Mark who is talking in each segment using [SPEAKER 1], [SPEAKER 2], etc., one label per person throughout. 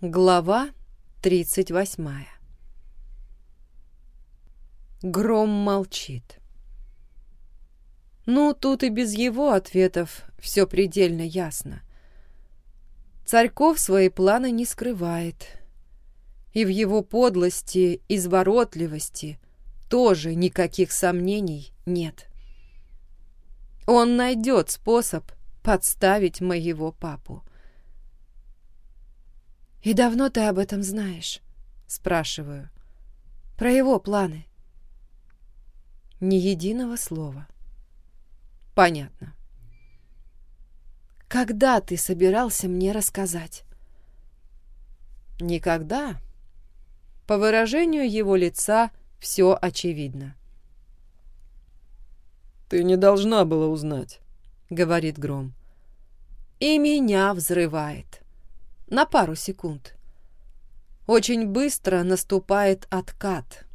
[SPEAKER 1] Глава 38 Гром молчит. Ну, тут и без его ответов все предельно ясно. Царьков свои планы не скрывает. И в его подлости, изворотливости тоже никаких сомнений нет. Он найдет способ подставить моего папу. «И давно ты об этом знаешь?» — спрашиваю. «Про его планы». Ни единого слова. Понятно. «Когда ты собирался мне рассказать?» «Никогда». По выражению его лица все очевидно.
[SPEAKER 2] «Ты не должна была узнать», —
[SPEAKER 1] говорит Гром. И меня взрывает. На пару секунд. Очень быстро наступает откат.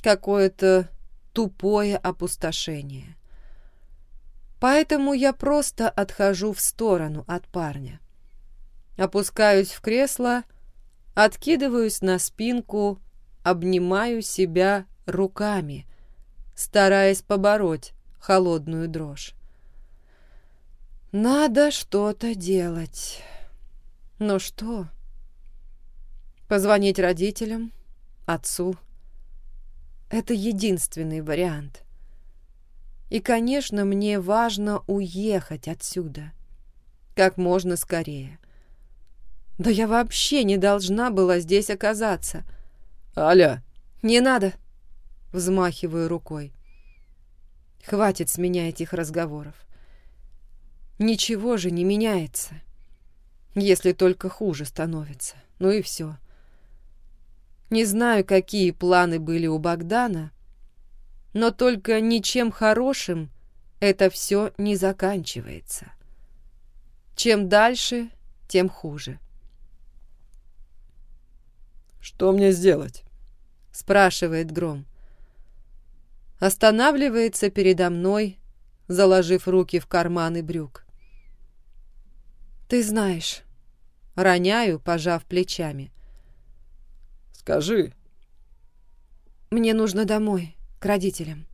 [SPEAKER 1] Какое-то тупое опустошение. Поэтому я просто отхожу в сторону от парня. Опускаюсь в кресло, откидываюсь на спинку, обнимаю себя руками, стараясь побороть холодную дрожь. Надо что-то делать. Но что? Позвонить родителям, отцу. Это единственный вариант. И, конечно, мне важно уехать отсюда. Как можно скорее. Да я вообще не должна была здесь оказаться.
[SPEAKER 2] «Аля!»
[SPEAKER 1] «Не надо!» Взмахиваю рукой. Хватит с меня этих разговоров. Ничего же не меняется. Если только хуже становится. Ну и все. Не знаю, какие планы были у Богдана, но только ничем хорошим это все не заканчивается. Чем дальше, тем хуже.
[SPEAKER 2] «Что мне сделать?»
[SPEAKER 1] — спрашивает Гром. Останавливается передо мной, заложив руки в карманы брюк. «Ты знаешь». Роняю, пожав плечами.
[SPEAKER 2] «Скажи».
[SPEAKER 1] «Мне нужно домой, к родителям.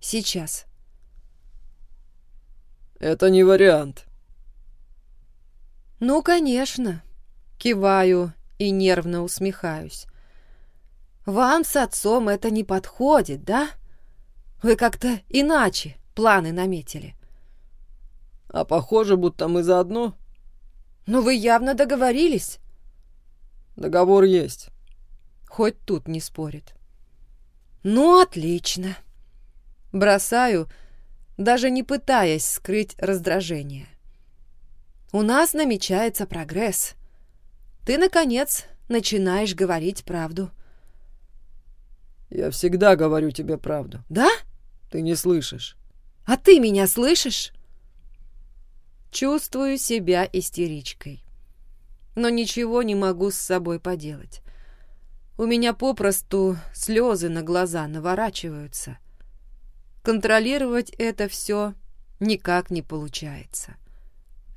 [SPEAKER 1] Сейчас».
[SPEAKER 2] «Это не вариант».
[SPEAKER 1] «Ну, конечно». Киваю и нервно усмехаюсь. «Вам с отцом это не подходит, да? Вы как-то иначе планы наметили».
[SPEAKER 2] «А похоже, будто мы заодно».
[SPEAKER 1] «Но вы явно договорились».
[SPEAKER 2] «Договор есть».
[SPEAKER 1] Хоть тут не спорит. «Ну, отлично». Бросаю, даже не пытаясь скрыть раздражение. «У нас намечается прогресс. Ты, наконец, начинаешь говорить правду».
[SPEAKER 2] «Я всегда говорю тебе правду».
[SPEAKER 1] «Да?»
[SPEAKER 2] «Ты не слышишь».
[SPEAKER 1] «А ты меня слышишь?» Чувствую себя истеричкой. Но ничего не могу с собой поделать. У меня попросту слезы на глаза наворачиваются. Контролировать это все никак не получается.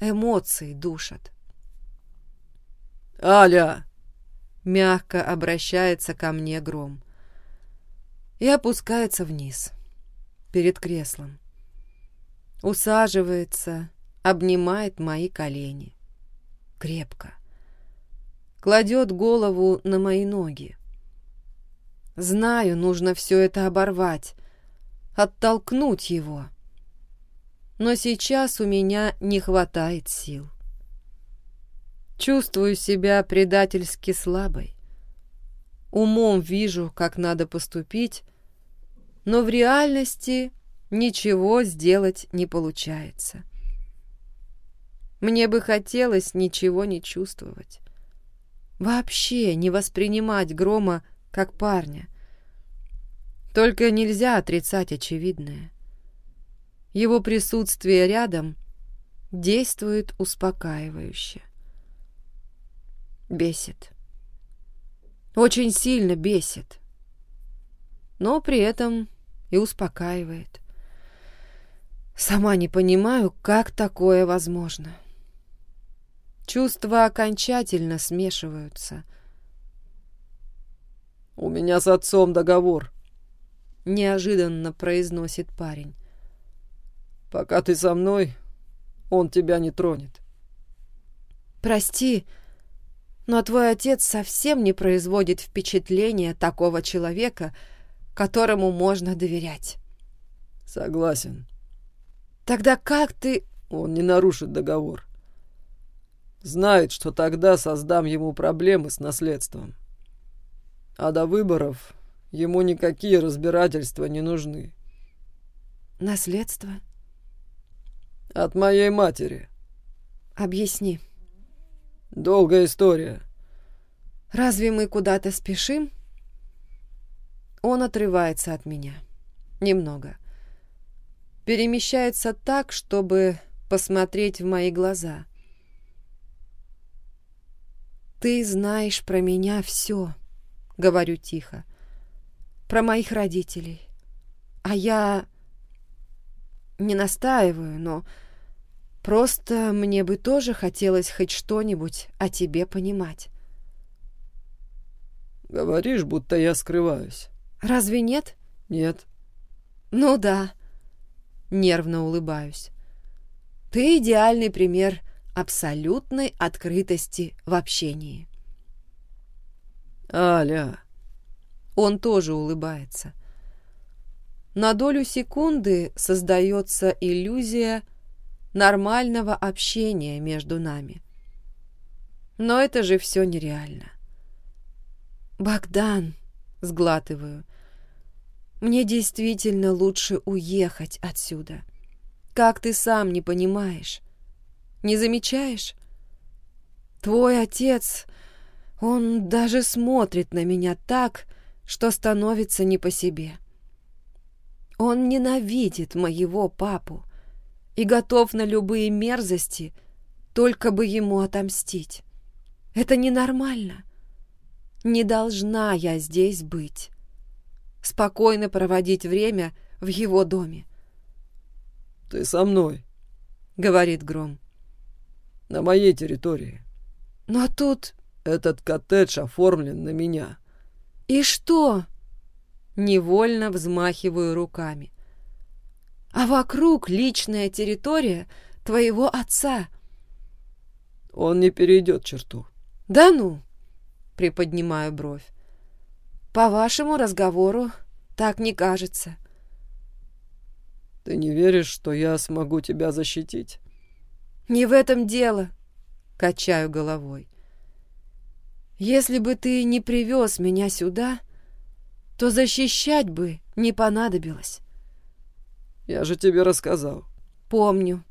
[SPEAKER 1] Эмоции душат.
[SPEAKER 2] «Аля!»
[SPEAKER 1] Мягко обращается ко мне гром. И опускается вниз, перед креслом. Усаживается, обнимает мои колени. Крепко. Кладет голову на мои ноги. Знаю, нужно все это оборвать, оттолкнуть его. Но сейчас у меня не хватает сил. Чувствую себя предательски слабой. Умом вижу, как надо поступить, но в реальности ничего сделать не получается. Мне бы хотелось ничего не чувствовать. Вообще не воспринимать Грома как парня. Только нельзя отрицать очевидное. Его присутствие рядом действует успокаивающе. Бесит. Очень сильно бесит. Но при этом и успокаивает. Сама не понимаю, как такое возможно. — Чувства окончательно смешиваются.
[SPEAKER 2] «У меня с отцом договор», —
[SPEAKER 1] неожиданно произносит парень.
[SPEAKER 2] «Пока ты со мной, он тебя не тронет».
[SPEAKER 1] «Прости, но твой отец совсем не производит впечатления такого человека, которому можно доверять».
[SPEAKER 2] «Согласен».
[SPEAKER 1] «Тогда как ты...»
[SPEAKER 2] «Он не нарушит договор. Знает, что тогда создам ему проблемы с наследством. А до выборов ему никакие разбирательства не нужны».
[SPEAKER 1] «Наследство?»
[SPEAKER 2] «От моей матери».
[SPEAKER 1] «Объясни».
[SPEAKER 2] Долгая история.
[SPEAKER 1] Разве мы куда-то спешим? Он отрывается от меня. Немного. Перемещается так, чтобы посмотреть в мои глаза. «Ты знаешь про меня все», — говорю тихо. «Про моих родителей. А я не настаиваю, но Просто мне бы тоже хотелось хоть что-нибудь о тебе понимать.
[SPEAKER 2] Говоришь, будто я скрываюсь.
[SPEAKER 1] Разве нет?
[SPEAKER 2] Нет.
[SPEAKER 1] Ну да. Нервно улыбаюсь. Ты идеальный пример абсолютной открытости в общении.
[SPEAKER 2] Аля.
[SPEAKER 1] Он тоже улыбается. На долю секунды создается иллюзия, нормального общения между нами. Но это же все нереально. «Богдан», — сглатываю, — «мне действительно лучше уехать отсюда. Как ты сам не понимаешь? Не замечаешь? Твой отец, он даже смотрит на меня так, что становится не по себе. Он ненавидит моего папу и готов на любые мерзости, только бы ему отомстить. Это ненормально. Не должна я здесь быть. Спокойно проводить время в его доме.
[SPEAKER 2] «Ты со мной», —
[SPEAKER 1] говорит Гром.
[SPEAKER 2] «На моей территории».
[SPEAKER 1] «Но тут...»
[SPEAKER 2] «Этот коттедж оформлен на меня».
[SPEAKER 1] «И что?» Невольно взмахиваю руками а вокруг личная территория твоего отца.
[SPEAKER 2] Он не перейдет черту.
[SPEAKER 1] Да ну, приподнимаю бровь. По вашему разговору так не кажется.
[SPEAKER 2] Ты не веришь, что я смогу тебя защитить?
[SPEAKER 1] Не в этом дело, качаю головой. Если бы ты не привез меня сюда, то защищать бы не понадобилось.
[SPEAKER 2] Я же тебе рассказал.
[SPEAKER 1] Помню.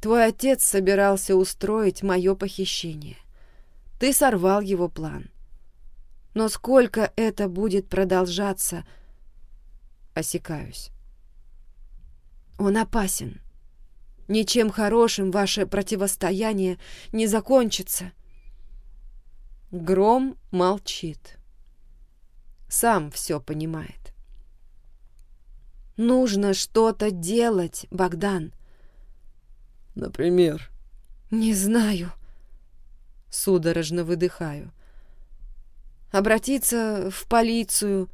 [SPEAKER 1] Твой отец собирался устроить мое похищение. Ты сорвал его план. Но сколько это будет продолжаться, осекаюсь. Он опасен. Ничем хорошим ваше противостояние не закончится. Гром молчит. Сам все понимает. Нужно что-то делать, Богдан.
[SPEAKER 2] Например?
[SPEAKER 1] Не знаю. Судорожно выдыхаю. Обратиться в полицию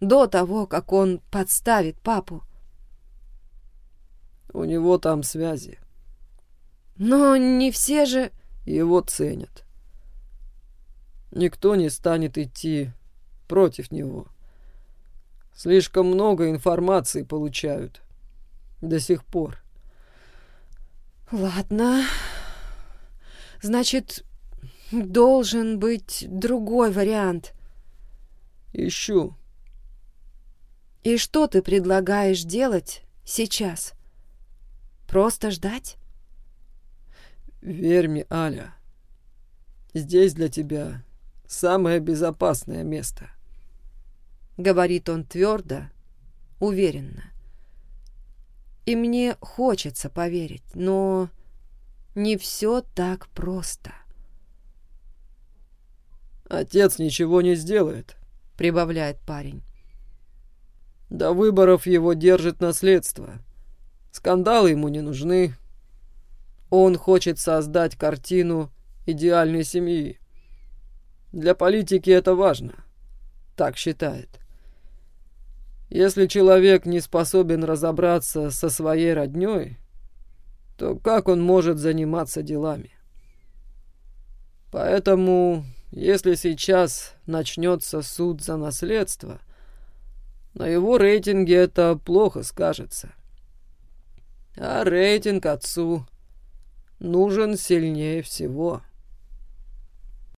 [SPEAKER 1] до того, как он подставит папу.
[SPEAKER 2] У него там связи.
[SPEAKER 1] Но не все же...
[SPEAKER 2] Его ценят. Никто не станет идти против него. — Слишком много информации получают. До сих пор.
[SPEAKER 1] Ладно. Значит, должен быть другой вариант.
[SPEAKER 2] Ищу.
[SPEAKER 1] И что ты предлагаешь делать сейчас? Просто ждать?
[SPEAKER 2] Верь мне, Аля. Здесь для тебя самое безопасное место.
[SPEAKER 1] — говорит он твердо, уверенно. И мне хочется поверить, но не все так просто.
[SPEAKER 2] «Отец ничего не сделает», —
[SPEAKER 1] прибавляет парень.
[SPEAKER 2] «До выборов его держит наследство. Скандалы ему не нужны. Он хочет создать картину идеальной семьи. Для политики это важно. Так считает. Если человек не способен разобраться со своей роднёй, то как он может заниматься делами? Поэтому, если сейчас начнется суд за наследство, на его рейтинге это плохо скажется. А рейтинг отцу нужен сильнее всего.